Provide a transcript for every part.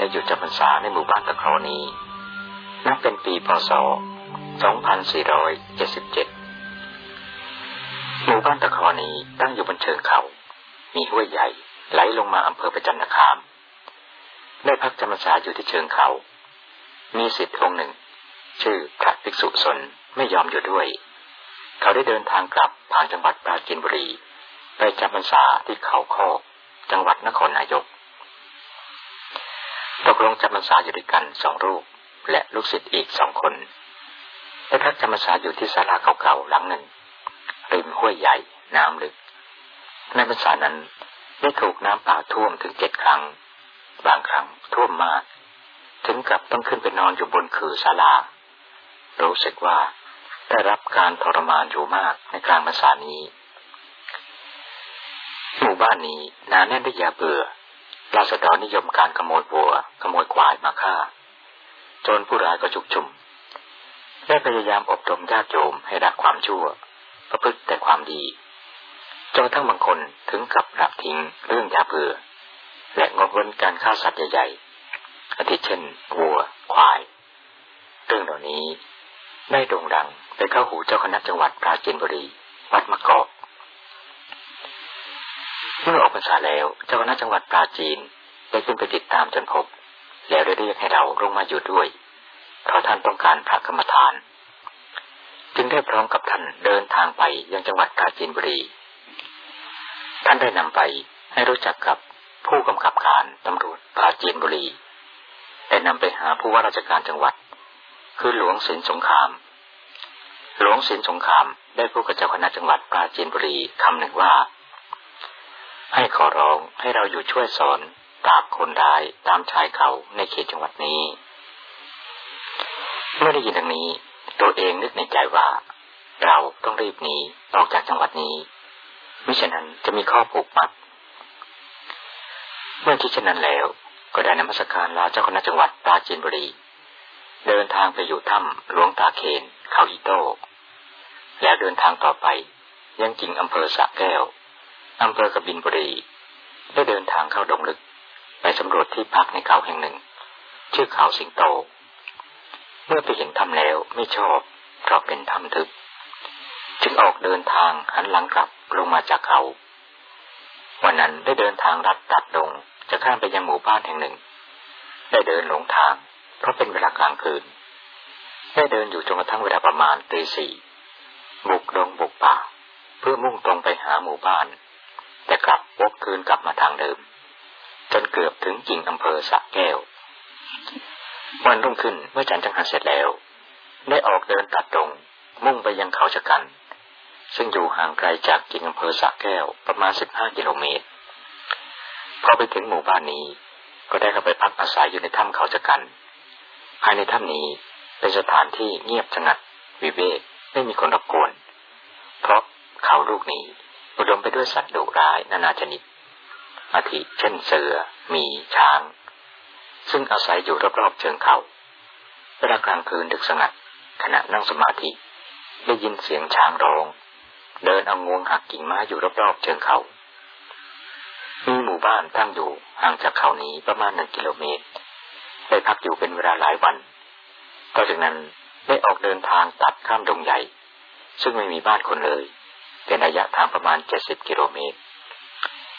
ได้หยุดจำพรรษาในหมู่บ้านตะครอนี้ นับเป็นปีพศ 2477 หมู่บ้านตะครอนี้ตั้งอยู่บนเชิงเขา มีห้วยใหญ่ไหลลงมาอำเภอประจันตคาม ได้พักจำพรรษาอยู่ที่เชิงเขา มีสิทธิ์องค์หนึ่ง ชื่อพระภิกษุสนไม่ยอมอยู่ด้วย เขาได้เดินทางกลับผ่านจังหวัดปราจีนบุรี ไปจำพรรษาที่เขาโคกจังหวัดนครนายก ตกลงจำพรรษาอยู่ด้วยกันสองรูป และลูกศิษย์อีกสองคนได้พักจำพรรษาอยู่ที่ศาลาเก่าๆหลังหนึ่งริมห้วยใหญ่น้ำลึก ในพรรษานั้นได้ถูกน้ำป่าท่วมถึงเจ็ดครั้ง บางครั้งท่วมมาก ถึงกับต้องขึ้นไปนอนอยู่บนคือศาลา รู้สึกว่าได้รับการทรมานอยู่มากในกลางพรรษานี้ หมู่บ้านนี้หนาแน่นด้วยยาเบื่อ ราษฎรนิยมการขโมยวัว ขโมยควายมาฆ่า จนผู้ร้ายก็จุกจุมได้พยายามอบรมญาติโยมให้รักความชั่ว ประพฤติแต่ความดี จนทั้งบางคนถึงกับละทิ้งเรื่องยาเบื่อ และงดเว้นการฆ่าสัตว์ใหญ่ๆอาทิเช่นวัว ควาย เรื่องเหล่านี้ได้โด่งดังไปเข้าหูเจ้าคณะจังหวัดปราจีนบุรี วัดมะกอก เมื่อออกพรรษาแล้วเจ้าคณะจังหวัดปราจีนได้ขึ้นไปติดตามจนพบ แล้วได้เรียกให้เราลงมาอยู่ด้วย เพราะท่านต้องการพระกรรมฐาน จึงได้พร้อมกับท่านเดินทางไปยังจังหวัดปราจีนบุรี ท่านได้นำไปให้รู้จักกับผู้กำกับการตำรวจปราจีนบุรีได้นำไปหาผู้ว่าราชการจังหวัด คือหลวงสินสงคราม หลวงสินสงครามได้พูดกับเจ้าคณะจังหวัดปราจีนบุรีคำหนึ่งว่า ให้ขอร้องให้เราอยู่ช่วยสอนตามคนร้ายตามชายเขาในเขตจังหวัดนี้ เมื่อได้ยินดังนี้ ตัวเองนึกในใจว่า เราต้องรีบหนีออกจากจังหวัดนี้มิฉะนั้นจะมีข้อผูกมัด เมื่อคิดเช่นนั้นแล้ว ก็ได้นมัสการลาเจ้าคณะจังหวัดปราจีนบุรี เดินทางไปอยู่ถ้ำหลวงตาเคนเขาอีโต้แล้วเดินทางต่อไปยังจิงอำเภอสะแก้ว อำเภอกบินบุรีได้เดินทางเข้าดงลึก ไปสำรวจที่พักในเขาแห่งหนึ่ง ชื่อเขาสิงโต เมื่อไปเห็นถ้ำแล้วไม่ชอบเพราะเป็นถ้ำทึบ จึงออกเดินทางหันหลังกลับลงมาจากเขา วันนั้นได้เดินทางลัดตัดดงจะข้ามไปยังหมู่บ้านแห่งหนึ่ง ได้เดินหลงทาง เพราะเป็นเวลากลางคืน ได้เดินอยู่จนกระทั่งเวลาประมาณตีสี่บุกดงบุกป่า เพื่อมุ่งตรงไปหาหมู่บ้าน แต่กลับวกคืนกลับมาทางเดิม จนเกือบถึงจิงอำเภอสะแก้ว วันรุ่งขึ้นเมื่อจันจังหันเสร็จแล้ว ได้ออกเดินตัดตรง มุ่งไปยังเขาชะกัน ซึ่งอยู่ห่างไกลจากจิงอำเภอสะแก้วประมาณสิบห้ากิโลเมตร พอไปถึงหมู่บ้านนี้ ก็ได้เข้าไปพักอาศัยอยู่ในถ้ำเขาชะกัน ภายในถ้ำนี้เป็นสถานที่เงียบสงัด วิเวกไม่มีคนรบกวน เพราะเขาลูกนี้ อุดมไปด้วยสัตว์ดุร้ายนานาชนิด อาทิเช่นเสือมี ช้าง ซึ่งอาศัยอยู่รอบๆเชิงเขาเวลากลางคืนดึกสงัด ขณะนั่งสมาธิ ได้ยินเสียงช้างร้อง เดินเอางวงหักกิ่งไม้อยู่รอบๆเชิงเขา มีหมู่บ้านตั้งอยู่ห่างจากเขานี้ประมาณหนึ่งกิโลเมตร ได้พักอยู่เป็นเวลาหลายวันต่อจากนั้นได้ออกเดินทางตัดข้ามดงใหญ่ ซึ่งไม่มีบ้านคนเลย เป็นระยะทางประมาณเจ็ดสิบกิโลเมตร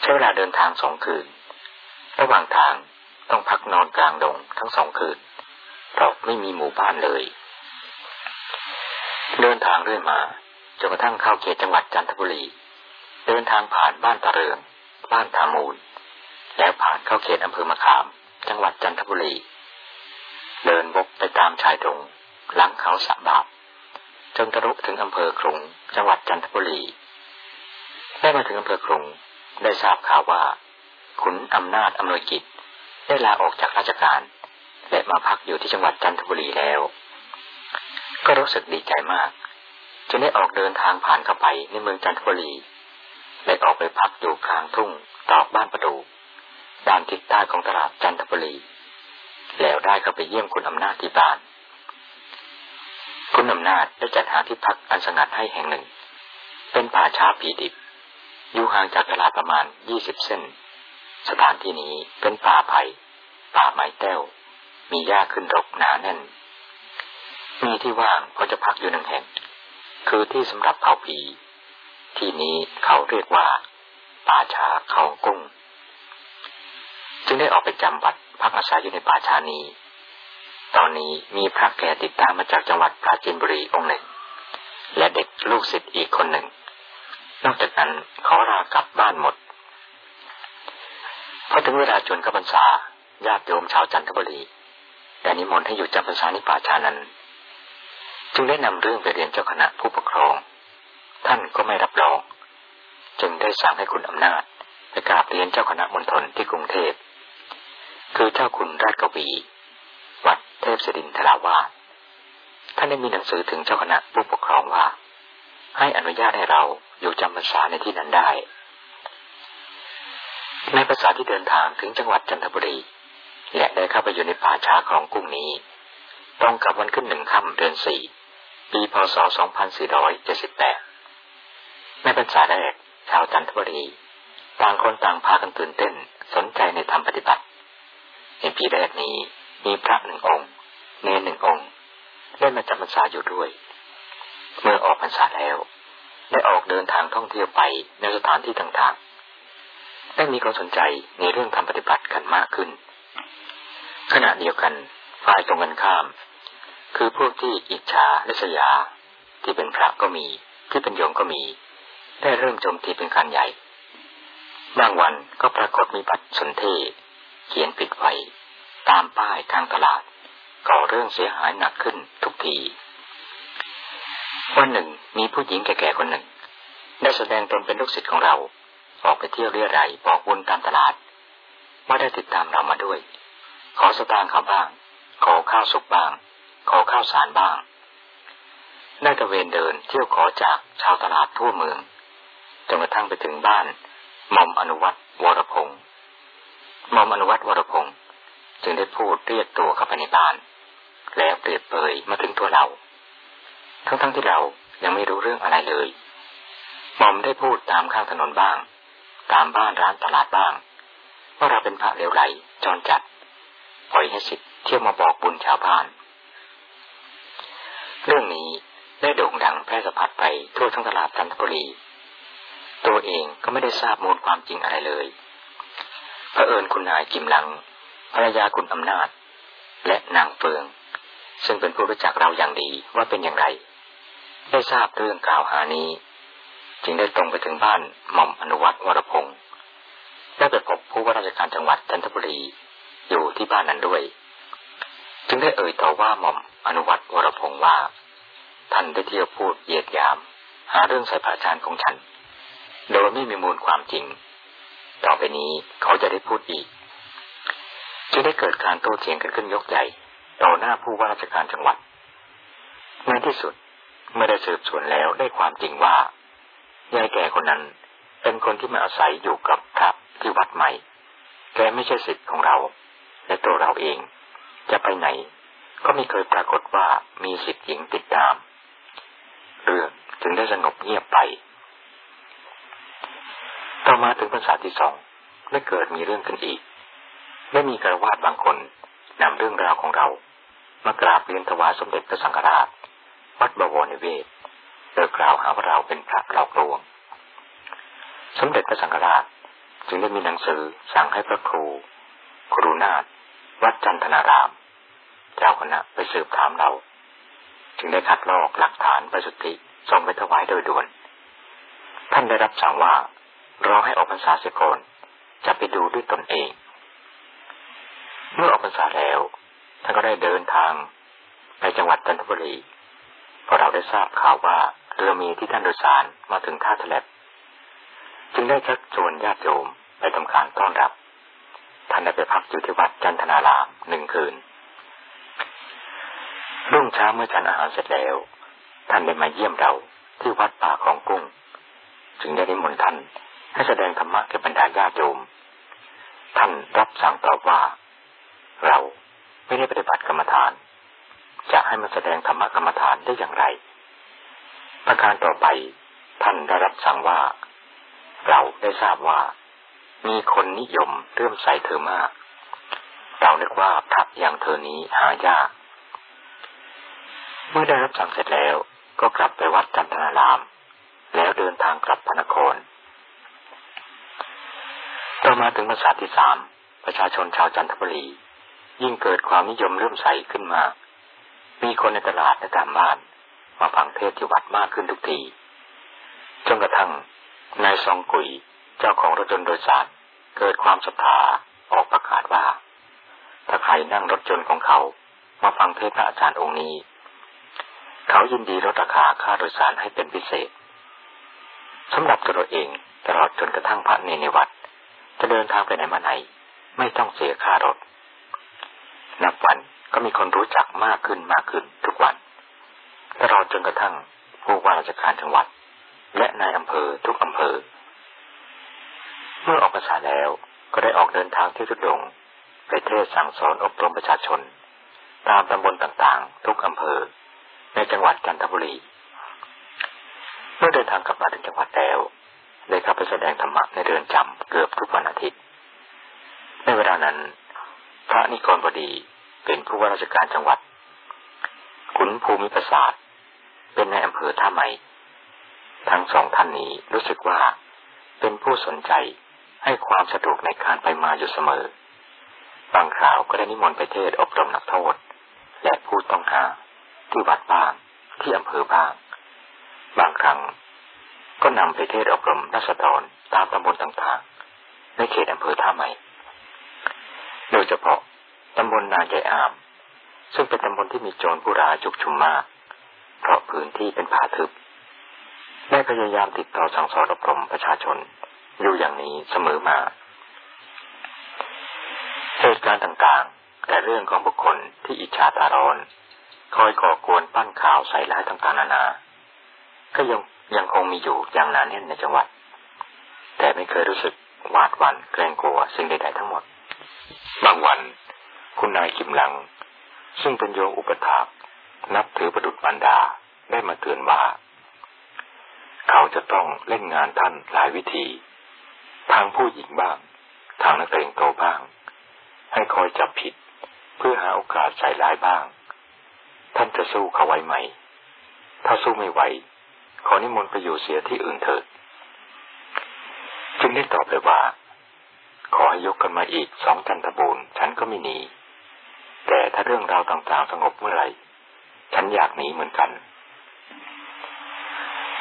ใช้เวลาเดินทางสองคืน ระหว่างทางต้องพักนอนกลางดงทั้งสองคืนเพราะไม่มีหมู่บ้านเลย เดินทางเรื่อยมาจนกระทั่งเข้าเขตจังหวัดจันทบุรี เดินทางผ่านบ้านตะเรืองบ้านตามูล แล้วผ่านเข้าเขตอำเภอมะขาม จังหวัดจันทบุรี เดินวกไปตามชายดงหลังเขาสะบาบจนทะลุถึงอำเภอครุง จังหวัดจันทบุรี ได้มาถึงอำเภอครุงได้ทราบข่าวว่าขุนอำนาจอำนวยกิจได้ลาออกจากราชการ และมาพักอยู่ที่จังหวัดจันทบุรีแล้ว ก็รู้สึกดีใจมากจึงได้ออกเดินทางผ่านเข้าไปในเมืองจันทบุรีและออกไปพักอยู่กลางทุ่งตอกบ้านประตูด้านทิศใต้ของตลาดจันทบุรี แล้วได้เข้าไปเยี่ยมคุณอำนาจที่บ้าน คุณอำนาจได้จัดหาที่พักอันสงัดให้แห่งหนึ่ง เป็นป่าช้าผีดิบ อยู่ห่างจากตลาดประมาณยี่สิบเส้น สถานที่นี้เป็นป่าไผ่ป่าไม้แต้ว มีหญ้าขึ้นรกหนาแน่น มีที่ว่างก็จะพักอยู่หนึ่งแห่ง คือที่สำหรับเผาผี ที่นี้เขาเรียกว่า ป่าชาเขากุ้ง จึงได้ออกไปจำวัดพักอาศัยอยู่ในป่าชานี้ ตอนนี้มีพระแก่ติดตามมาจากจังหวัดปราจีนบุรีองค์หนึ่ง และเด็กลูกศิษย์อีกคนหนึ่ง นอกจากนั้นขอลากลับบ้านหมดพอถึงเวลาจวนกับพรรษาญาติโยมชาวจันทบุรีได้นิมนต์ให้อยู่จำพรรษาในป่าชานั้น จึงได้นำเรื่องไปเรียนเจ้าคณะผู้ปกครอง ท่านก็ไม่รับรอง จึงได้สั่งให้คุณอำนาจไปกราบเรียนเจ้าคณะมณฑลที่กรุงเทพ คือเจ้าคุณราชกวี วัดเทพศดินทราวาสท่านได้มีหนังสือถึงเจ้าคณะผู้ปกครองว่า ให้อนุญาตให้เรา อยู่จำพรรษาในที่นั้นได้ ในภาษาที่เดินทางถึงจังหวัดจันทบุรี และได้เข้าไปอยู่ในป่าช้าของกุ้งนี้ตรงกับวันขึ้นหนึ่งค่ำเดือนสี่ปีพศ 2478 ในภาษาแรกชาวจันทบุรีต่างคนต่างพากันตื่นเต้นสนใจในธรรมปฏิบัติ ในปีแรกนี้มีพระหนึ่งองค์ เนรหนึ่งองค์ได้มาจำพรรษาอยู่ด้วย เมื่อออกพรรษาแล้ว ได้ออกเดินทางท่องเที่ยวไปในสถานที่ต่างๆได้มีความสนใจในเรื่องทำปฏิบัติกันมากขึ้น ขณะเดียวกันฝ่ายตรงกันข้าม คือพวกที่อิจฉาและสยา ที่เป็นพระก็มี ที่เป็นโยมก็มี ได้เริ่มโจมตีเป็นการใหญ่ บางวันก็ปรากฏมีบัตรสนเทเขียนปิดไว้ตามป้ายทางตลาดก่อเรื่องเสียหายหนักขึ้นทุกที วันหนึ่งมีผู้หญิงแก่ๆคนหนึ่ง ได้แสดงตนเป็นลูกศิษย์ของเรา ออกไปเที่ยวเรียรัยบอกบุญตามตลาดว่าได้ติดตามเรามาด้วย ขอสตางค์เขาบ้าง ขอข้าวสุกบ้าง ขอข้าวสารบ้าง ได้ตะเวนเดินเที่ยวขอจากชาวตลาดทั่วเมืองจนกระทั่งไปถึงบ้านหม่อมอนุวัตวรพงศ์หม่อมอนุวัตวรพงศ์จึงได้พูดเรียกตัวเข้าไปในบ้าน แล้วเปรียบเปยมาถึงตัวเรา ทั้งๆทที่เรายังไม่รู้เรื่องอะไรเลยหม่อมได้พูดตามข้างถนนบ้าง ตามบ้านร้านตลาดบ้าง ว่าเราเป็นพระเลวไหลจรจัดปล่อยให้สิทธิ์เที่ยวมาบอกบุญชาวบ้าน เรื่องนี้ได้โด่งดังแพร่สะพัดไปทั่วทั้งตลาดจันทบุรี ตัวเองก็ไม่ได้ทราบมูลความจริงอะไรเลยพระเอิญคุณนายกิมลังภรรยาคุณอำนาจ และนางเฟือง ซึ่งเป็นผู้รู้จักเราอย่างดีว่าเป็นอย่างไร ได้ทราบเรื่องกล่าวหานี้ จึงได้ตรงไปถึงบ้านหม่อมอนุวัตวรพงศ์ได้ไปพบผู้ว่าราชการจังหวัดจันทบุรีอยู่ที่บ้านนั้นด้วย จึงได้เอ่ยต่อว่าหม่อมอนุวัตวรพงศ์ว่า ท่านได้เที่ยวพูดเหยียดยาม หาเรื่องใส่พระอาจารย์ของฉัน โดยไม่มีมูลความจริง ต่อไปนี้เขาจะได้พูดอีกจึงได้เกิดการโต้เถียงกันขึ้นยกใหญ่ต่อหน้าผู้ว่าราชการจังหวัดในที่สุด เมื่อได้สืบสวนแล้วได้ความจริงว่ายายแก่คนนั้นเป็นคนที่มาอาศัยอยู่กับพระที่วัดใหม่ แกไม่ใช่สิทธิ์ของเรา และตัวเราเอง จะไปไหน ก็ไม่เคยปรากฏว่ามีสิทธิ์หญิงติดตาม เรื่องจึงได้สงบเงียบไป ต่อมาถึงภาษาที่สองได้เกิดมีเรื่องขึ้นอีก ได้มีกระวาดบางคนนำเรื่องราวของเรา มากราบเรียนถวายสมเด็จพระสังฆราช วัดบวรนิเวศโดยกล่าวหาว่าเราเป็นพระหลอกลวง สมเด็จพระสังฆราชจึงได้มีหนังสือสั่งให้พระครู ครูนาถวัดจันทนาราม เจ้าคณะไปสืบถามเรา จึงได้คัดลอกหลักฐานประสุทธิส่งไปถวายโดยด่วน ท่านได้รับสั่งว่ารอให้ออกพรรษาเสียก่อนจะไปดูด้วยตนเอง เมื่อออกพรรษาแล้ว ท่านก็ได้เดินทางไปจังหวัดจันทบุรี เราได้ทราบข่าวว่าเรือมีที่ท่านโดยสารมาถึงท่าทะเลจึงได้ชักชวนญาติโยมไปทำการต้อนรับ ท่านได้ไปพักอยู่ที่วัดจันทนารามหนึ่งคืนรุ่งเช้าเมื่อฉันอาหารเสร็จแล้ว ท่านได้มาเยี่ยมเราที่วัดป่าของกุ้ง จึงได้นิมนต์ท่านให้แสดงธรรมะแก่บรรดาญาติโยม ท่านรับสั่งตอบว่า เราไม่ได้ปฏิบัติกรรมฐาน จะให้มาแสดงธรรมะกรรมฐานได้อย่างไร ประการต่อไปท่านได้รับสั่งว่า เราได้ทราบว่า มีคนนิยมเรื่มใสเธอมาก เรานึกว่าพระอย่างเธอนี้หายาก เมื่อได้รับสั่งเสร็จแล้วก็กลับไปวัดจันทนาราม แล้วเดินทางกลับพระนครต่อมาถึงภาษาที่สามประชาชนชาวจันทบุรียิ่งเกิดความนิยมเริ่มใสขึ้นมา มีคนในตลาดและตามบ้านมาฟังเทศที่วัดมากขึ้นทุกที จนกระทั่งนายซองกุยเจ้าของรถยนต์โดยสารเกิดความศรัทธาออกประกาศว่า ถ้าใครนั่งรถยนต์ของเขา มาฟังเทศพระอาจารย์องค์นี้ เขายินดีลดราคาค่าโดยสารให้เป็นพิเศษสำหรับตัวเองตลอดจนกระทั่งพระเนในวัด จะเดินทางไปไหนมาไหน ไม่ต้องเสียค่ารถ นับวัน ก็มีคนรู้จักมากขึ้นมากขึ้นทุกวันตลอดจนกระทั่งผู้ว่าราชการจังหวัด และนายอำเภอทุกอำเภอ เมื่อออกภาษาแล้วก็ได้ออกเดินทางที่ทุดงไปเทศสั่งสอนอบรมประชาชน ตามตำบลต่างๆ ทุกอำเภอ ในจังหวัดจันทบุรี เมื่อเดินทางกลับมาถึงจังหวัดแล้วได้เข้าไปแสดงธรรมะในเรือนจำเกือบทุกวันอาทิตย์ ในเวลานั้น พระนิกรบดี เป็นผู้ว่าราชการจังหวัด ขุนภูมิประสาทเป็นในอำเภอท่าใหม่ ทั้งสองท่านนี้รู้สึกว่าเป็นผู้สนใจให้ความสะดวกในการไปมาอยู่เสมอ บางคราวก็ได้นิมนต์ไปเทศอบรมนักโทษ และผู้ต้องหาที่วัดบ้างที่อำเภอบ้าง บางครั้งก็นำไปเทศอบรมนักสตรตามตำบลต่างๆ ในเขตอำเภอท่าใหม่ โดยเฉพาะ ตำบลนาใหญ่อาม ซึ่งเป็นตำบลที่มีโจรผู้ร้ายจุกชุมมาก เพราะพื้นที่เป็นป่าทึบได้พยายามติดต่อสั่งสอนอบรมประชาชน อยู่อย่างนี้เสมอมา เหตุการณ์ต่างๆ แต่เรื่องของบุคคลที่อิจฉาตาร้อน คอยก่อกวนปั้นข่าวใส่ร้ายต่างๆนานา ก็ยังยังคงมีอยู่อย่างหนาแน่นในจังหวัด แต่ไม่เคยรู้สึกหวาดหวั่นเกรงกลัวสิ่งใดๆทั้งหมด บางวัน คุณนายกิมลัง ซึ่งเป็นโยมอุปถากนับถือประดุจบรรดาได้มาเตือนว่า เขาจะต้องเล่นงานท่านหลายวิธี ทางผู้หญิงบ้าง ทางนักเตงโตบ้าง ให้คอยจับผิดเพื่อหาโอกาสใส่ร้ายบ้าง ท่านจะสู้เขาไว้ไหม ถ้าสู้ไม่ไหว ขอนิมนต์ไปอยู่เสียที่อื่นเถิดจึงได้ตอบไปว่า ขอให้ยกกันมาอีกสองจันทบูรณ์ฉันก็ไม่หนี แต่ถ้าเรื่องราวต่างๆสงบเมื่อไหร่ ฉันอยากหนีเหมือนกัน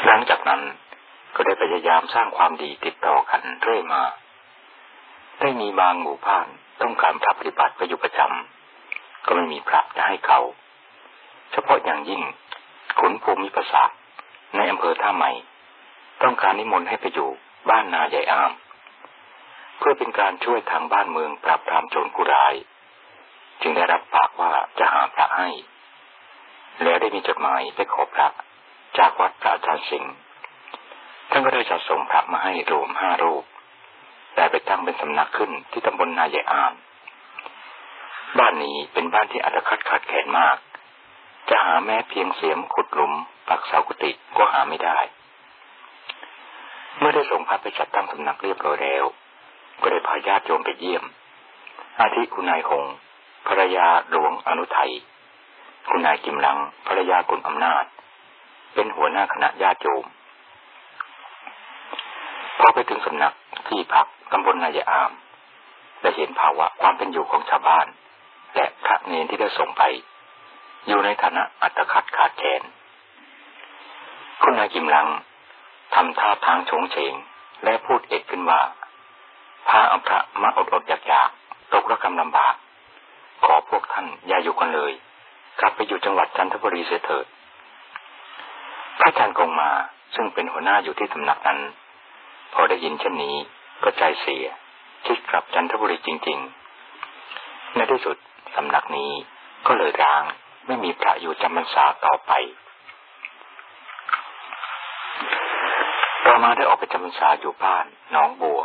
หลังจากนั้นก็ได้พยายามสร้างความดีติดต่อกันเรื่อยมา ได้มีบางหมู่บ้านต้องการพระปฏิบัติไปอยู่ประจำก็ไม่มีพระจะให้เขา เฉพาะอย่างยิ่งขุนภูมิประสาทในอำเภอท่าใหม่ ต้องการนิมนต์ให้ไปอยู่บ้านนาใหญ่อาม เพื่อเป็นการช่วยทางบ้านเมืองปราบปรามโจรผู้ร้าย จึงได้รับปากว่าจะหาพระให้ แล้วได้มีจดหมายไปขอพระจากวัดพระอาจารย์สิงห์ท่านก็ได้จัดส่งพระมาให้รวมห้ารูปแต่ไปตั้งเป็นสำนักขึ้นที่ตำบลนาใหญ่ามบ้านนี้เป็นบ้านที่อัตคัดขาดแคลนมาก จะหาแม้เพียงเสียมขุดหลุม ปักเสากุฏิก็หาไม่ได้ เมื่อได้ส่งพระไปจัดตั้งสำนักเรียบร้อยแล้ว ก็ได้พาญาติโยมไปเยี่ยม อาทิคุณนายหง ภรรยาหลวงอนุทัยคุณนายกิมลังภรรยากุลอำนาจ เป็นหัวหน้าคณะญาติโยมพอไปถึงสำนักที่พักตำบลนายอามได้เห็นภาวะความเป็นอยู่ของชาวบ้าน และพระเนนที่ได้ส่งไป อยู่ในฐานะอัตคัดขาดแคลนคุณนายกิมลังทำท่าทางโฉงเฉง และพูดเอกขึ้นว่าพาเอาพระมาอดอดอยากอยากตกระกำลำบาก ขอพวกท่านอย่าอยู่กันเลย กลับไปอยู่จังหวัดจันทบุรีเสียเถิดพระอาจารย์กงมาซึ่งเป็นหัวหน้าอยู่ที่สำนักนั้น พอได้ยินเช่นนี้ก็ใจเสียคิดกลับจันทบุรีจริง ๆ ในที่สุดสำนักนี้ก็เลยร้างไม่มีพระอยู่จำพรรษาต่อไปต่อมาได้ออกไปจำพรรษาอยู่บ้านหนองบัว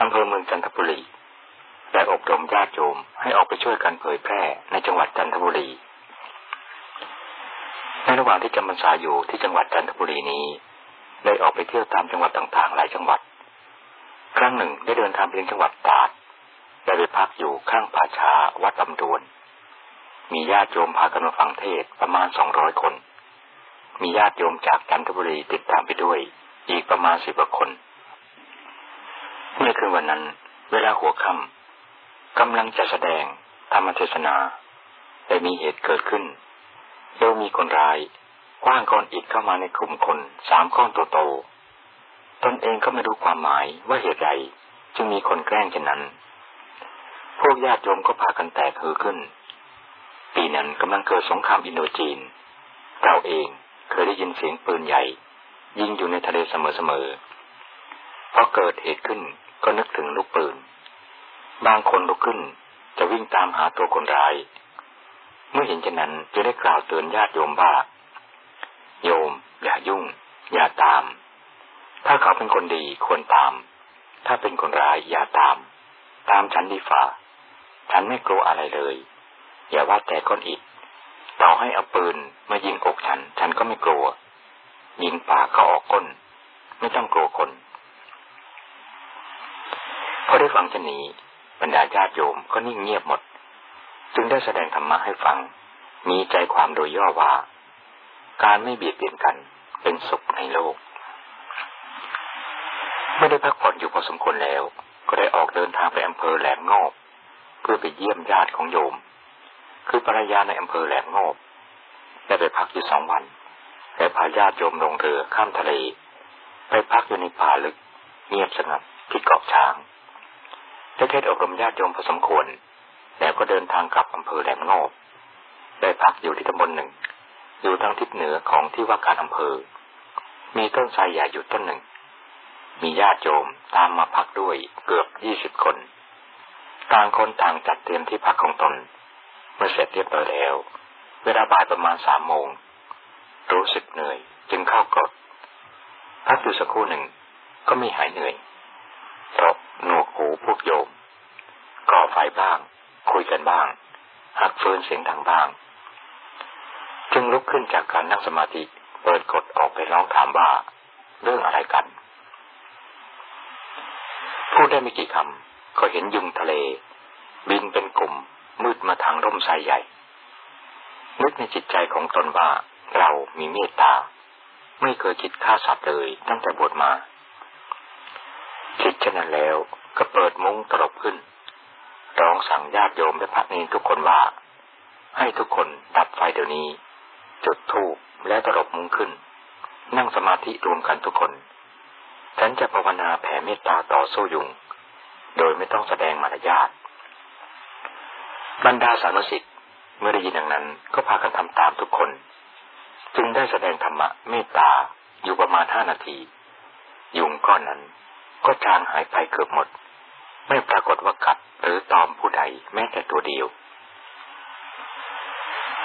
อำเภอเมืองจันทบุรี และอบรมญาติโยมให้ออกไปช่วยกันเผยแพร่ในจังหวัดจันทบุรี ในระหว่างที่จำพรรษาอยู่ที่จังหวัดจันทบุรีนี้ ได้ออกไปเที่ยวตามจังหวัดต่างๆ หลายจังหวัด ครั้งหนึ่งได้เดินทางไปยังจังหวัดตราดได้ไปพักอยู่ข้างป่าช้าวัดลำดวน มีญาติโยมพากันมาฟังเทศประมาณสองร้อยคน มีญาติโยมจากจันทบุรีติดตามไปด้วย อีกประมาณสิบกว่าคน เมื่อคืนวันนั้น เวลาหัวค่ำ กำลังจะแสดงธรรมเทศนาได้มีเหตุเกิดขึ้นโดยมีคนร้ายคว้างก้อนอิฐเข้ามาในกลุ่มคนสามก้อนโตๆตนเองก็ไม่รู้ความหมายว่าเหตุใดจึงมีคนแกล้งเช่นนั้น พวกญาติโยมก็พากันแตกฮือขึ้น ปีนั้นกำลังเกิดสงครามอินโดจีน เราเองเคยได้ยินเสียงปืนใหญ่ ยิงอยู่ในทะเลเสมอๆพอเกิดเหตุขึ้นก็นึกถึงลูกปืน บางคนลุกขึ้น จะวิ่งตามหาตัวคนร้าย เมื่อเห็นเช่นนั้นจะได้กล่าวเตือนญาติโยมว่า โยม อย่ายุ่ง อย่าตาม ถ้าเขาเป็นคนดีควรตาม ถ้าเป็นคนร้ายอย่าตาม ตามฉันดีฝ่า ฉันไม่กลัวอะไรเลย อย่าว่าแต่ก้อนอิฐต่อให้เอาปืนมายิงอกฉัน ฉันก็ไม่กลัว ยิงปากก็ออกก้น ไม่ต้องกลัวคนพอได้ฟังเช่นนี้ บรรดาญาติโยมก็นิ่งเงียบหมด จึงได้แสดงธรรมะให้ฟัง มีใจความโดยย่อว่า การไม่เบียดเบียนกันเป็นสุขในโลก ไม่ได้พักผ่อนอยู่พอสมควรแล้ว ก็ได้ออกเดินทางไปอำเภอแหลมงอบ เพื่อไปเยี่ยมญาติของโยม คือภรรยาในอำเภอแหลมงอบได้ไปพักอยู่สองวันและพาญาติโยมลงเรือข้ามทะเล ไปพักอยู่ในป่าลึก เงียบสงบที่เกาะช้าง ได้เทศอบรมญาติโยมพอสมควร แล้วก็เดินทางกลับอำเภอแหลมงอบได้พักอยู่ที่ตำบลหนึ่ง อยู่ทางทิศเหนือของที่ว่าการอำเภอ มีต้นไทรใหญ่อยู่ต้นหนึ่ง มีญาติโยมตามมาพักด้วยเกือบยี่สิบคน ต่างคนต่างจัดเตรียมที่พักของตน เมื่อเสร็จเรียบร้อยแล้ว เวลาบ่ายประมาณสามโมง รู้สึกเหนื่อยจึงเข้ากดพักอยู่สักครู่หนึ่งก็ไม่หายเหนื่อยตบหนวกหูพวกโยม ก่อไฟบ้าง คุยกันบ้าง หักฟินเสียงดังบ้าง จึงลุกขึ้นจากการนั่งสมาธิเปิดกดออกไปร้องถามว่า เรื่องอะไรกัน พูดได้ไม่กี่คำก็เห็นยุงทะเล บินเป็นกลุ่ม มืดมาทางร่มไทรใหญ่นึกในจิตใจของตนว่าเรามีเมตตา ไม่เคยคิดฆ่าสัตว์เลยตั้งแต่บวชมาคิดเช่นนั้นแล้วก็เปิดมุ้งตลบขึ้น ร้องสั่งญาติโยมและพระเนรทุกคนว่า ให้ทุกคนดับไฟเดี๋ยวนี้ จุดธูปและตลบมุ้งขึ้น นั่งสมาธิรวมกันทุกคน ฉันจะภาวนาแผ่เมตตาต่อสู้ยุง โดยไม่ต้องแสดงมารยาทบรรดาสารสิทธิ์เมื่อได้ยินอย่างนั้นก็พากันทำตามทุกคน จึงได้แสดงธรรมะเมตตาอยู่ประมาณห้านาที ยุงก้อนนั้นก็จางหายไปเกือบหมด ไม่ปรากฏว่ากัดหรือตอมผู้ใดแม้แต่ตัวเดียว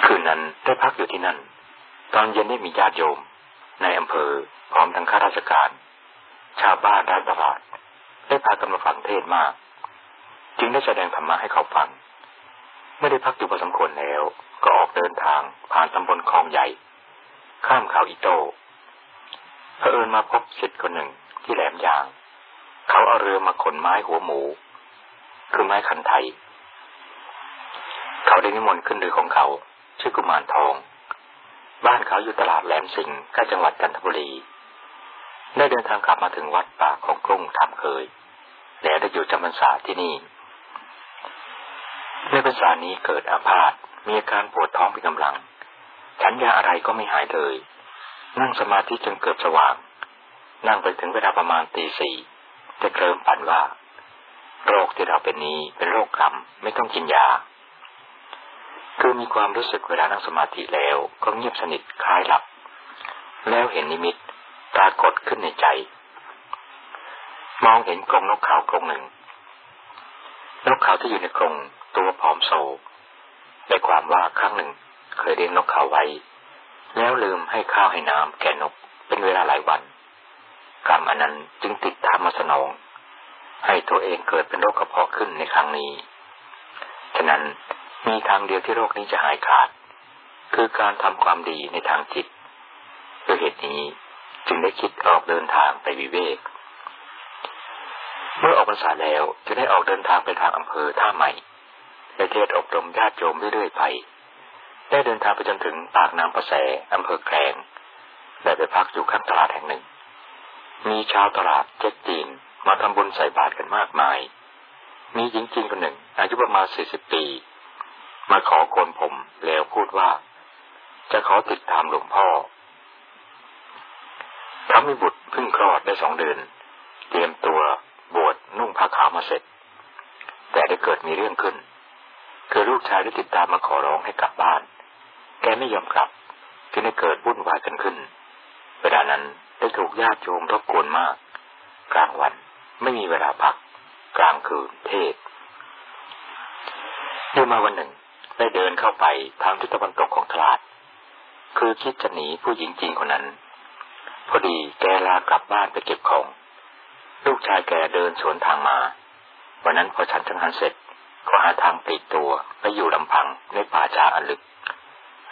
คืนนั้นได้พักอยู่ที่นั่น ตอนเย็นได้มีญาติโยม ในอำเภอพร้อมทั้งข้าราชการ ชาวบ้านร้านตลาดได้พากันมาฟังเทศมาก จึงได้แสดงธรรมะให้เขาฟังไม่ได้พักอยู่พอสมควรแล้ว ก็ออกเดินทางผ่านตำบลคลองใหญ่ ข้ามเขาอิโต้เผอิญมาพบสิทธิ์คนหนึ่งที่แหลมยาง เขาเอาเรือมาขนไม้หัวหมู คือไม้ขันไทย เขาได้นิมนต์ขึ้นเรือของเขา ชื่อกุมารทอง บ้านเขาอยู่ตลาดแหลมสิงห์ใกล้จังหวัดจันทบุรี ได้เดินทางกลับมาถึงวัดป่าของกรุงทำเคย แล้วได้อยู่จำพรรษาที่นี่ในพรรษานี้เกิดอาพาธมีอาการปวดท้องเป็นกำลัง ฉันยาอะไรก็ไม่หายเลย นั่งสมาธิจนเกือบสว่าง นั่งไปถึงเวลาประมาณตีสี่ จะเคลิ้มฝันว่า โรคที่เราเป็นนี้เป็นโรคกรรมไม่ต้องกินยา คือมีความรู้สึกเวลานั่งสมาธิแล้วก็เงียบสนิทคลายหลับ แล้วเห็นนิมิตปรากฏขึ้นในใจ มองเห็นกรงนกเขากรงหนึ่งนกเขาที่อยู่ในกรงตัวผอมโซได้ความว่าครั้งหนึ่งเคยเลี้ยงนกเขาไว้ แล้วลืมให้ข้าวให้น้ำแก่นกเป็นเวลาหลายวัน กรรมอันนั้นจึงติดตามมาสนอง ให้ตัวเองเกิดเป็นโรคกระเพาะขึ้นในครั้งนี้ ฉะนั้นมีทางเดียวที่โรคนี้จะหายขาด คือการทำความดีในทางจิตด้วยเหตุนี้จึงได้คิดออกเดินทางไปวิเวก เมื่อออกพรรษาแล้วจะได้ออกเดินทางไปทางอำเภอท่าใหม่ไปเทศอบรมญาติโยมเรื่อยๆไป ได้เดินทางไปจนถึงปากน้ำประแสอำเภอแกลงได้ไปพักอยู่ข้างตลาดแห่งหนึ่ง มีชาวตลาดเจ๊กจีนมาทำบุญใส่บาตรกันมากมาย มีหญิงจีนคนหนึ่ง อายุประมาณสี่สิบปี มาขอโกนผมแล้วพูดว่า จะขอติดตามหลวงพ่อเขามีบุตรเพิ่งคลอดได้สองเดือน เตรียมตัวบวชนุ่งผ้าขาวมาเสร็จ แต่ได้เกิดมีเรื่องขึ้น คือลูกชายได้ติดตามมาขอร้องให้กลับบ้าน แกไม่ยอมกลับจึงได้เกิดวุ่นวายกันขึ้น เวลานั้น ได้ถูกญาติโยมรบกวนมาก กลางวันไม่มีเวลาพัก กลางคืนเทศเมื่มาวันหนึ่ง ได้เดินเข้าไปทางทิศตะวันตกของตลาด คือคิดจะหนีผู้หญิงจริงคนนั้น พอดีแกลากลับบ้านไปเก็บของ ลูกชายแกเดินสวนทางมา วันนั้นพอฉันจังหันเสร็จก็หาทางปิดตัวไปอยู่ลำพังในป่าชาอันลึก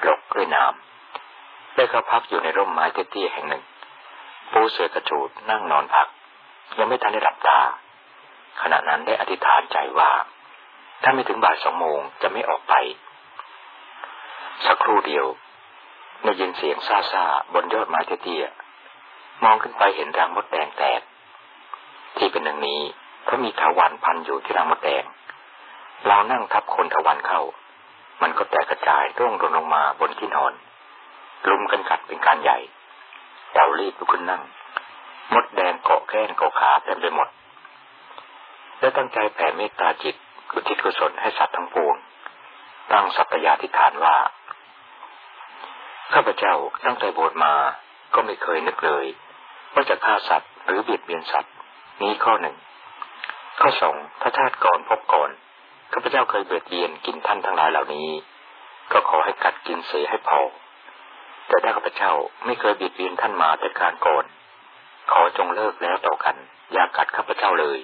หลกด้วยน้ำได้เข้าพักอยู่ในร่มไม้เตี้ยๆแห่งหนึ่ง ปูเสือกระจูดนั่งนอนพัก ยังไม่ทันได้หลับตา ขณะนั้นได้อธิษฐานใจว่า ถ้าไม่ถึงบ่ายสองโมงจะไม่ออกไป สักครู่เดียวได้ยินเสียงซาซาบนยอดไม้เตี้ยมองขึ้นไปเห็นรังมดแดงแตก ที่เป็นอย่างนี้เพราะมีถาวันพันอยู่ที่รังมดแดง เรานั่งทับคนถาวันเข้า มันก็แตกกระจายร่วงหล่นลงมาบนที่นอน ลุมกันกัดเป็นการใหญ่ เรารีบลุกขึ้นนั่ง มดแดงเกาะแข้งเกาะขาเต็มไปหมด และตั้งใจแผ่เมตตาจิตอุทิศกุศลให้สัตว์ทั้งปวง ตั้งสัตยาธิฐานว่า ข้าพเจ้าตั้งใจบวชมาก็ไม่เคยนึกเลย ว่าจะฆ่าสัตว์หรือเบียดเบียนสัตว์นี้ข้อหนึ่ง ข้อสองถ้าชาติก่อนพบก่อนข้าพเจ้าเคยเบียดเบียนกินท่านทั้งหลายเหล่านี้ ก็ขอให้กัดกินเสียให้พอ แต่ถ้าข้าพเจ้าไม่เคยบิดเบียนท่านมาแต่การก่อนขอจงเลิกแล้วต่อกัน อย่ากัดข้าพเจ้าเลย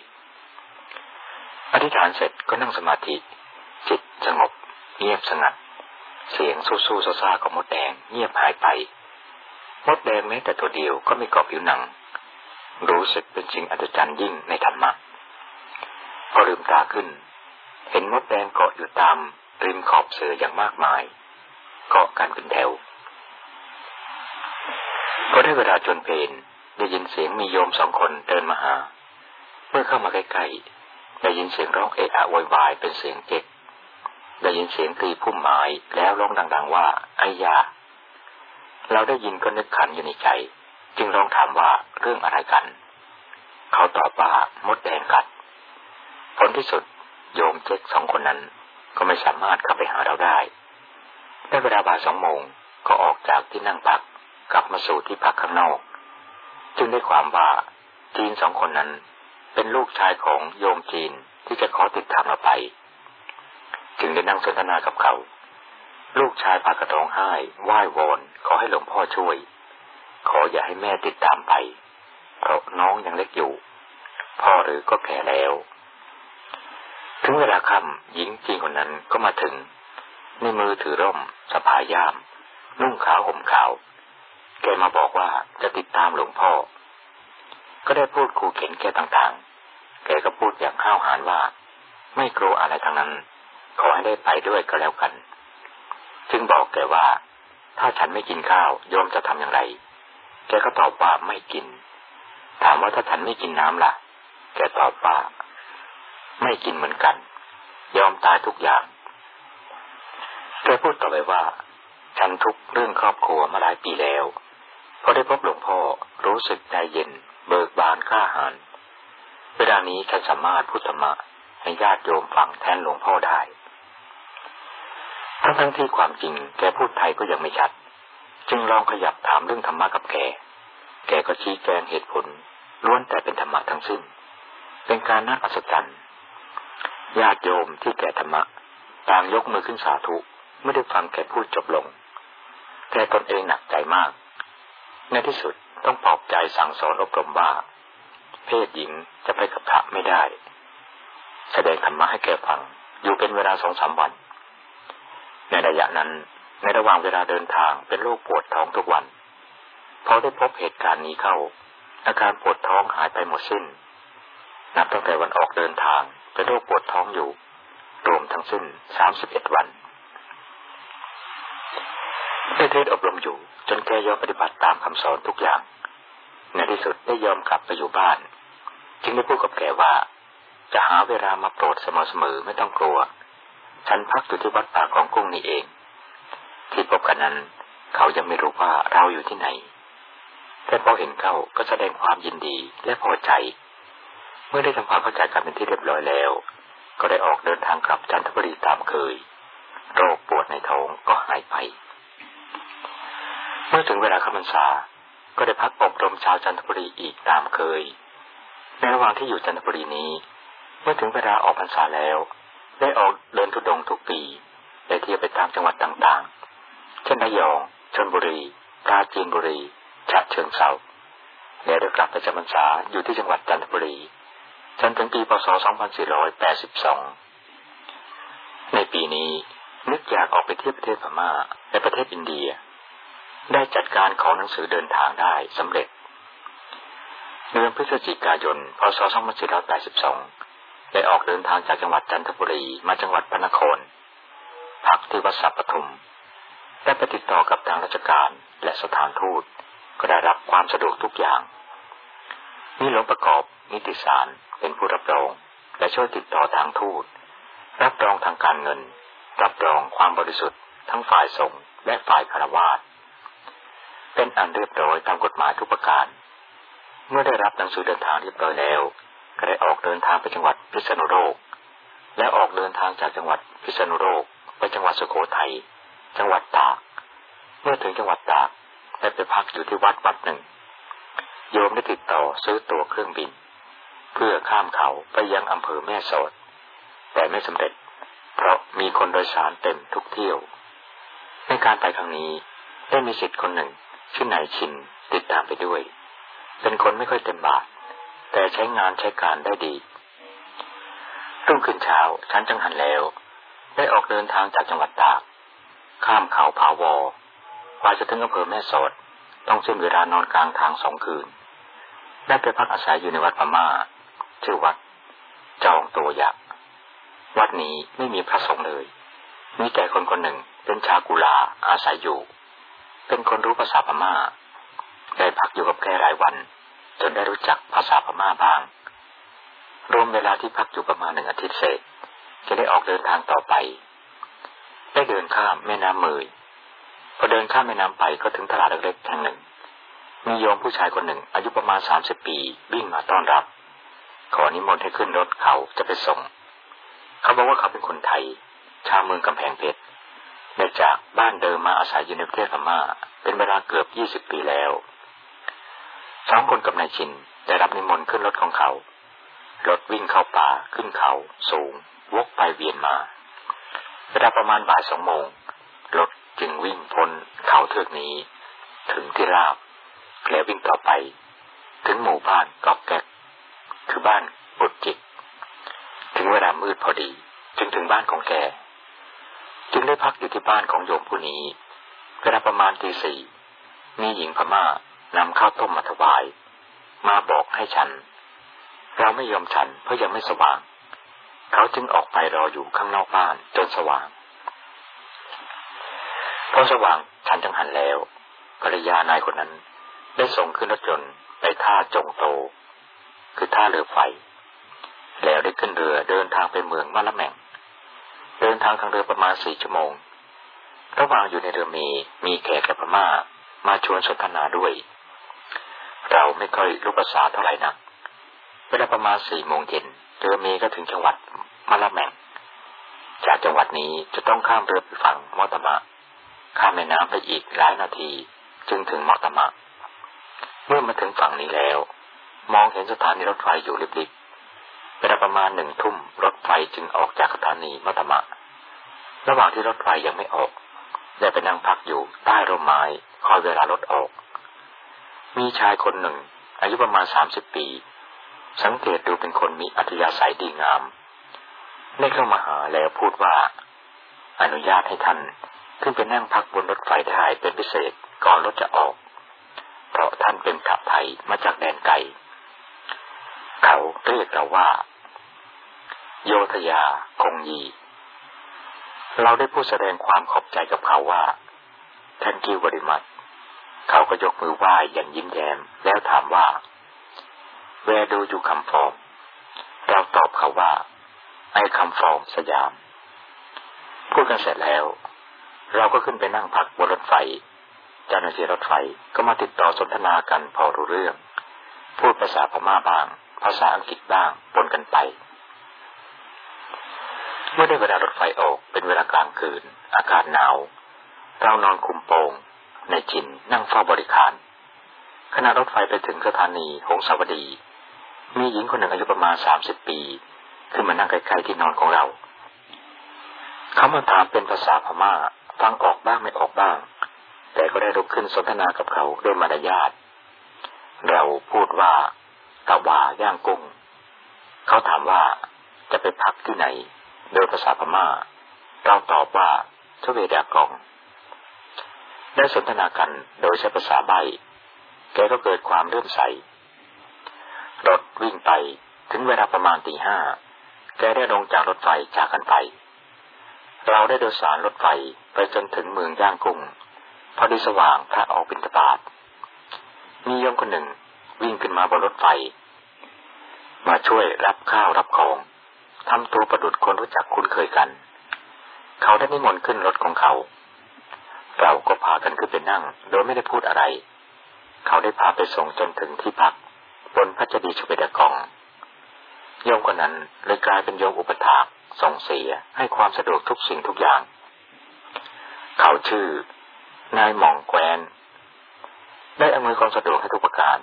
อธิษฐานเสร็จก็นั่งสมาธิ จิตสงบ เงียบสงัด เสียงสู้สู้ซาซาของมดแดงเงียบหายไปมดแดงแม้แต่ตัวเดียวก็ไม่เกาะผิวหนัง รู้สึกเป็นสิ่งอัศจรรย์ยิ่งในธรรมะพอลืมตาขึ้น เห็นมดแดงเกาะอยู่ตามริมขอบเสืออย่างมากมาย เกาะกันเป็นแถว ก็ได้เวลาจนเพนได้ยินเสียงมีโยมสองคนเดินมาหา เมื่อเข้ามาใกล้ๆได้ยินเสียงร้องเอะอะวยวายเป็นเสียงเจ็กได้ยินเสียงตีพุ่มไม้แล้วร้องดัง ๆ ว่าไอ้ยา เราได้ยินก็นึกขันอยู่ในใจ จึงร้องถามว่าเรื่องอะไรกัน เขาตอบว่ามดแดงกัดผลที่สุดโยมเจ๊กสองคนนั้นก็ไม่สามารถเข้าไปหาเราได้ได้เวลาบ่ายสองโมงก็ออกจากที่นั่งพัก กลับมาสู่ที่พักข้างนอก จึงได้ความว่าจีนสองคนนั้น เป็นลูกชายของโยมจีนที่จะขอติดตามเราไป จึงได้นั่งสนทนากับเขา ลูกชายพากระทองไห้ไหว้วอนขอให้หลวงพ่อช่วย ขออย่าให้แม่ติดตามไป เพราะน้องยังเล็กอยู่ พ่อหรือก็แก่แล้ว ถึงเวลาค่ำหญิงจีนคนนั้นก็มาถึงในมือถือร่มสะพายย่าม นุ่งขาวห่มขาว แกมาบอกว่าจะติดตามหลวงพ่อ ก็ได้พูดคูเข็นแกต่างๆ แกก็พูดอย่างข้าวหานว่า ไม่กลัวอะไรทั้งนั้น ขอให้ได้ไปด้วยก็แล้วกัน จึงบอกแกว่า ถ้าฉันไม่กินข้าวโยมจะทำอย่างไร แกก็ตอบว่าไม่กิน ถามว่าถ้าฉันไม่กินน้ำล่ะ แกตอบว่าไม่กินเหมือนกัน ยอมตายทุกอย่างแกพูดต่อไปว่า ฉันทุกเรื่องครอบครัวมาหลายปีแล้ว พอได้พบหลวงพ่อรู้สึกใจเย็น เบิกบานกล้าหาญเวลานี้ฉันสามารถพูดธมะให้ญาติโยมฟังแทนหลวงพ่อได้ทั้งทั้งที่ความจริงแกพูดไทยก็ยังไม่ชัด จึงลองขยับถามเรื่องธรรมะกับแก แกก็ชี้แจงเหตุผลล้วนแต่เป็นธรรมะทั้งสิ้น เป็นการน่าอัศจรรย์ญาติโยมที่แกธรรมะต่างยกมือขึ้นสาธุไม่ได้ฟังแกพูดจบลง แกตนเองหนักใจมาก ในที่สุดต้องปลอบใจสั่งสอนอบรมว่า เพศหญิงจะไปกับพระไม่ได้ แสดงธรรมะให้แก่ฟังอยู่เป็นเวลาสองสามวัน ในระยะนั้นในระหว่างเวลาเดินทางเป็นโรคปวดท้องทุกวันพอได้พบเหตุการณ์นี้เข้า อาการปวดท้องหายไปหมดสิ้นในนับตั้งแต่วันออกเดินทางเป็นโรคปวดท้องอยู่ รวมทั้งสิ้นสามสิบเอ็ดวัน ได้เทศอบรมอยู่ จนแกยอมปฏิบัติตามคำสอนทุกอย่าง ในที่สุดได้ยอมกลับไปอยู่บ้าน จึงได้พูดกับแกว่า จะหาเวลามาโปรดเสมอๆไม่ต้องกลัว ฉันพักอยู่ที่วัดป่าของกุ้งนี่เอง ที่พบกันนั้น เขายังไม่รู้ว่าเราอยู่ที่ไหน แต่พอเห็นเขาก็แสดงความยินดีและพอใจ เมื่อได้ทำความเข้าใจกันเป็นที่เรียบร้อยแล้ว ก็ได้ออกเดินทางกลับจันทบุรีตามเคย โรคปวดในท้องก็ มื่อถึงเวลาขมันษา ก็ได้พักอบรมชาวจันทบุรีอีกตามเคย ในระหว่างที่อยู่จันทบุรีนี้ เมื่อถึงเวลาออกพรรษาแล้ว ได้ออกเดินทุดงทุกปีได้เที่ยวไปตามจังหวัดต่างๆ เช่นระยองชนบุรีปราจีนบุรีฉะเชิงเทราและได้กลับไปจำพรรษาอยู่ที่จังหวัดจันทบุรีจนถึงปีพศ 2482 ในปีนี้นึกอยากออกไปเที่ยวประเทศพม่าและประเทศอินเดีย ได้จัดการของหนังสือเดินทางได้สำเร็จเดือนพฤศจิกายน พศ 2482 ได้ออกเดินทางจากจังหวัดจันทบุรีมาจังหวัดพระนคร พักที่วัดสัพปทุม ได้ไปติดต่อกับทางราชการและสถานทูต ก็ได้รับความสะดวกทุกอย่าง มีหลวงประกอบนิติสารเป็นผู้รับรอง และช่วยติดต่อทางทูต รับรองทางการเงิน รับรองความบริสุทธิ์ ทั้งฝ่ายส่งและฝ่ายคารวาส เป็นอันเรียบร้อยตามกฎหมายทุกประการ เมื่อได้รับหนังสือเดินทางเรียบร้อยแล้วก็ได้ออกเดินทางไปจังหวัดพิษณุโลก และออกเดินทางจากจังหวัดพิษณุโลกไปจังหวัดสุโขทัย จังหวัดตาก เมื่อถึงจังหวัดตากได้ไปพักอยู่ที่วัดวัดหนึ่ง โยมได้ติดต่อซื้อตั๋วเครื่องบิน เพื่อข้ามเขาไปยังอำเภอแม่สอด แต่ไม่สำเร็จ เพราะมีคนโดยสารเต็มทุกเที่ยว ในการไปครั้งนี้ได้มีสิทธิ์คนหนึ่ง ชื่อนายชินติดตามไปด้วย เป็นคนไม่ค่อยเต็มบาท แต่ใช้งานใช้การได้ดี รุ่งขึ้นเช้าฉันจังหันแล้ว ได้ออกเดินทางจากจังหวัดตาก ข้ามเขาผาวอกว่าจะถึงอำเภอแม่สอด ต้องเส้นเวลานอนกลางทางสองคืน ได้ไปพักอาศัยอยู่ในวัดพม่า ชื่อวัดจองตัวยักษ์วัดนี้ไม่มีพระสงฆ์เลย มีแต่คนคนหนึ่งเป็นชากุลาอาศัยอยู่ เป็นคนรู้ภาษาพม่า ได้พักอยู่กับแกหลายวัน จนได้รู้จักภาษาพม่าบ้าง รวมเวลาที่พักอยู่ประมาณหนึ่งอาทิตย์เศษจะได้ออกเดินทางต่อไป ได้เดินข้ามแม่น้ำเมยพอเดินข้ามแม่น้ำไปก็ถึงตลาดเล็กๆแห่งหนึ่ง มีโยมผู้ชายคนหนึ่ง อายุประมาณสามสิบปีวิ่งมาต้อนรับ ขอนิมนต์ให้ขึ้นรถเขาจะไปส่ง เขาบอกว่าเขาเป็นคนไทย ชาวเมืองกำแพงเพชร เนื่องจากบ้านเดิมมาอาศัยอยู่ในประเทศพม่าเป็นเวลาเกือบยี่สิบปีแล้วสองคนกับนายชินได้รับนิมนต์ขึ้นรถของเขา รถวิ่งเข้าป่าขึ้นเขาสูง วกไปเวียนมาเวลาประมาณบ่ายสองโมงรถจึงวิ่งพ้นเขาเทือกนี้ ถึงที่ราบแล้ววิ่งต่อไป ถึงหมู่บ้านกอกแกกคือบ้านบุตรจิตถึงเวลามืดพอดี จึงถึงบ้านของแก จึงได้พักอยู่ที่บ้านของโยมผู้นี้เวลาประมาณตีสี่มีหญิงพม่านำข้าวต้มมาถวาย มาบอกให้ฉัน เราไม่ยอมฉันเพราะยังไม่สว่าง เขาจึงออกไปรออยู่ข้างนอกบ้านจนสว่างพอสว่างฉันจังหันแล้วภรรยานายคนนั้น ได้ส่งขึ้นรถยนต์ไปท่าจงโต คือท่าเรือไฟ แล้วได้ขึ้นเรือเดินทางไปเมืองมะละแมง นทางทางเรือประมาณสี่ชั่วโมง ระหว่างอยู่ในเรือมีมีแขกและพม่ามาชวนสนทนาด้วย เราไม่ค่อยรู้ภาษาเท่าไหร่นัก เวลาประมาณสี่โมงเย็นเรือมีก็ถึงจังหวัดมะละแมงจากจังหวัดนี้จะต้องข้ามเรือไปฝั่งมอตมะ ข้ามแม่น้ำไปอีกหลายนาที จึงถึงมอตมะ เมื่อมาถึงฝั่งนี้แล้ว มองเห็นสถานีรถไฟอยู่ริบเวลาประมาณหนึ่งทุ่มรถไฟจึงออกจากสถานีมัตมะ ระหว่างที่รถไฟยังไม่ออก ได้ไปนั่งพักอยู่ใต้ร่มไม้คอยเวลารถออก มีชายคนหนึ่ง อายุประมาณสามสิบปี สังเกตดูเป็นคนมีอัธยาศัยดีงาม ได้เข้ามาหาแล้วพูดว่า อนุญาตให้ท่านขึ้นไปนั่งพักบนรถไฟได้เป็นพิเศษก่อนรถจะออก เพราะท่านเป็นขับไทยมาจากแดนไกล เขาเรียกเราว่า โยธยาคงยี เราได้พูดแสดงความขอบใจกับเขาว่า thank you very much เขาก็ยกมือไหว้อย่างยิ้มแย้ม แล้วถามว่า where do you come from เราตอบเขาว่า I come from สยาม พูดกันเสร็จแล้ว เราก็ขึ้นไปนั่งพักบนรถไฟเจ้าหน้าที่รถไฟก็มาติดต่อสนทนากันพอรู้เรื่อง พูดภาษาพม่าบ้าง ภาษาอังกฤษบ้างปนกันไป เมื่อได้เวลารถไฟออกเป็นเวลากลางคืน อากาศหนาว เรานอนคุมโปง ในจินนั่งเฝ้าบริการ ขณะรถไฟไปถึงสถานีหงสาวดี มีหญิงคนหนึ่งอายุประมาณสามสิบปี ขึ้นมานั่งใกล้ๆที่นอนของเรา เขามาถามเป็นภาษาพม่า ฟังออกบ้างไม่ออกบ้าง แต่ก็ได้ลุกขึ้นสนทนากับเขาด้วยมารยาทเราพูดว่าตะวาย่างกุ้ง เขาถามว่าจะไปพักที่ไหน โดยภาษาพม่า เราตอบว่าทเวดากอง ได้สนทนากันโดยใช้ภาษาใบแกก็เกิดความเลื่อมใส รถวิ่งไปถึงเวลาประมาณตีห้า แกได้ลงจากรถไฟจากกันไป เราได้โดยสารรถไฟไปจนถึงเมืองย่างกุ้ง พอดีสว่างพระออกบิณฑบาต มีโยมคนหนึ่งวิ่งขึ้นมาบนรถไฟ มาช่วยรับข้าวรับของ ทำตัวประดุดคนรู้จักคุ้นเคยกัน เขาได้นิมนต์ขึ้นรถของเขา เราก็พากันขึ้นไปนั่ง โดยไม่ได้พูดอะไร เขาได้พาไปส่งจนถึงที่พัก บนพระเจดีย์ชุเบดกอง โยมคนนั้นเลยกลายเป็นโยมอุปถากส่งเสียให้ความสะดวกทุกสิ่งทุกอย่าง เขาชื่อนายหม่องแกวนได้อำนวยความสะดวกให้ทุกประการ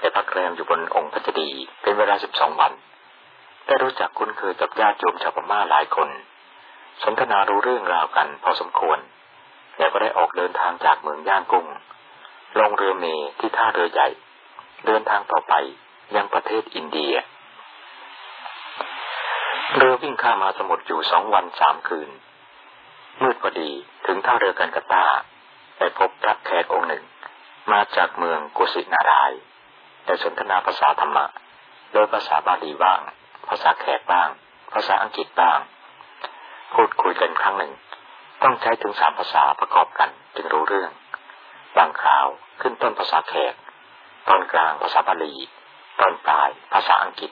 ได้พักแรมอยู่บนองค์พระเจดีย์เป็นเวลาสิบสองวัน ได้รู้จักคุ้นเคยกับญาติโยมชาวพม่าหลายคน สนทนารู้เรื่องราวกันพอสมควร แล้วก็ได้ออกเดินทางจากเมืองย่างกุ้ง ลงเรือเมที่ท่าเรือใหญ่ เดินทางต่อไปยังประเทศอินเดีย เรือวิ่งข้ามมาสมุทรอยู่สองวันสามคืน มืดพอดีถึงท่าเรือกันกตาไปพบพระแขกองค์หนึ่ง มาจากเมืองกุสินาราย แต่สนทนาภาษาธรรมะ โดยภาษาบาลีบ้าง ภาษาแขกบ้าง ภาษาอังกฤษบ้าง พูดคุยกันครั้งหนึ่ง ต้องใช้ถึงสามภาษาประกอบกันจึงรู้เรื่อง บางคราวขึ้นต้นภาษาแขก ตอนกลางภาษาบาลี ตอนปลายภาษาอังกฤษ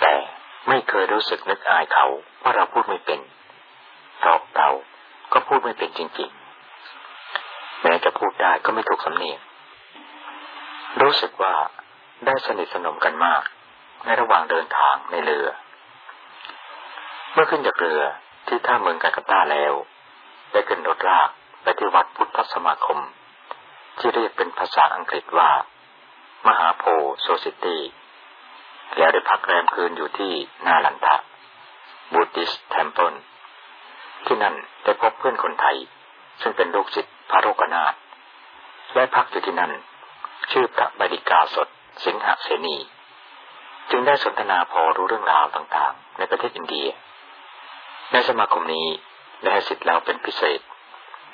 แต่ไม่เคยรู้สึกนึกอายเขาว่าเราพูดไม่เป็นเพราะเราก็พูดไม่เป็นจริงๆ แม้จะพูดได้ก็ไม่ถูกสำเนียงรู้สึกว่าได้สนิทสนมกันมาก ในระหว่างเดินทางในเรือ เมื่อขึ้นจากเรือที่ท่าเมืองกาลกตาแล้ว ได้ขึ้นรถลากไปที่วัดพุทธสมาคม ที่เรียกเป็นภาษาอังกฤษว่า มหาโพธิ Society แล้วได้พักแรมคืนอยู่ที่นาลันทะ Buddhist Temple ที่นั่นได้พบเพื่อนคนไทย ซึ่งเป็นลูกศิษย์พระโลกนาถและพักอยู่ที่นั่น ชื่อพระบดิกาสด สิงหเสนี จึงได้สนทนาพอรู้เรื่องราวต่างๆ ในประเทศอินเดีย ในสมาคมนี้ได้สิทธิ์แล้วเป็นพิเศษ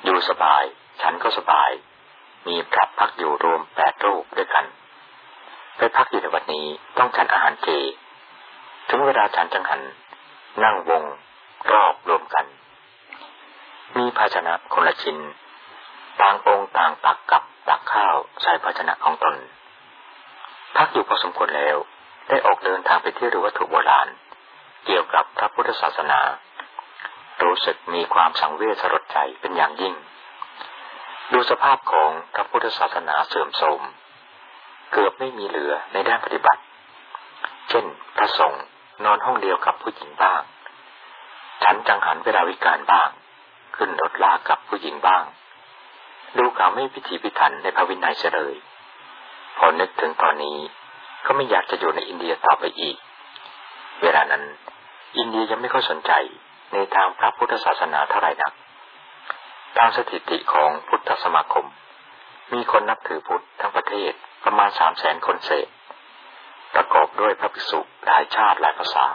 อยู่สบาย ฉันก็สบาย มีพระพักอยู่รวมแปดรูปด้วยกัน ไปพักอยู่ในวัดนี้ต้องฉันอาหารเจ ถึงเวลาฉันจังหัน นั่งวง รอบรวมกัน มีภาชนะคนละชิ้น ต่างองค์ต่างตักกับตักข้าวใส่ภาชนะของตน พักอยู่พอสมควรแล้ว ได้ออกเดินทางไปที่รือวัตถุโบราณ เกี่ยวกับพระพุทธศาสนา รู้สึกมีความสังเวชสลดใจเป็นอย่างยิ่ง ดูสภาพของพระพุทธศาสนาเสื่อมโทรมเกือบไม่มีเหลือในด้านปฏิบัติ เช่น พระสงฆ์นอนห้องเดียวกับผู้หญิงบ้าง ฉันจังหันเวลาวิการบ้าง ขึ้นรถลากกับผู้หญิงบ้าง ดูเขาไม่พิถีพิถันในพระวินัยเฉลย พอนึกถึงตอนนี้ ก็ไม่อยากจะอยู่ในอินเดียต่อไปอีก เวลานั้น อินเดียยังไม่ค่อยสนใจในทางพระพุทธศาสนาเท่าไหร่นัก ตามสถิติของพุทธสมาคม มีคนนับถือพุทธทั้งประเทศประมาณสามแสนคนเศษ ประกอบด้วยพระภิกษุหลายชาติหลายภาษา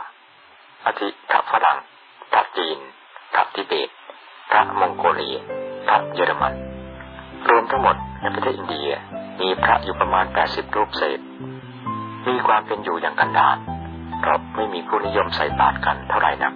อาทิพระฝรั่งพระจีนพระทิเบต พระมองโกเลียพระเยอรมัน รวมทั้งหมดในประเทศอินเดียมีพระอยู่ประมาณแปดสิบรูปเศษ มีความเป็นอยู่อย่างกันดารเพราะไม่มีผู้นิยมใส่บาตรกันเท่าไหร่นัก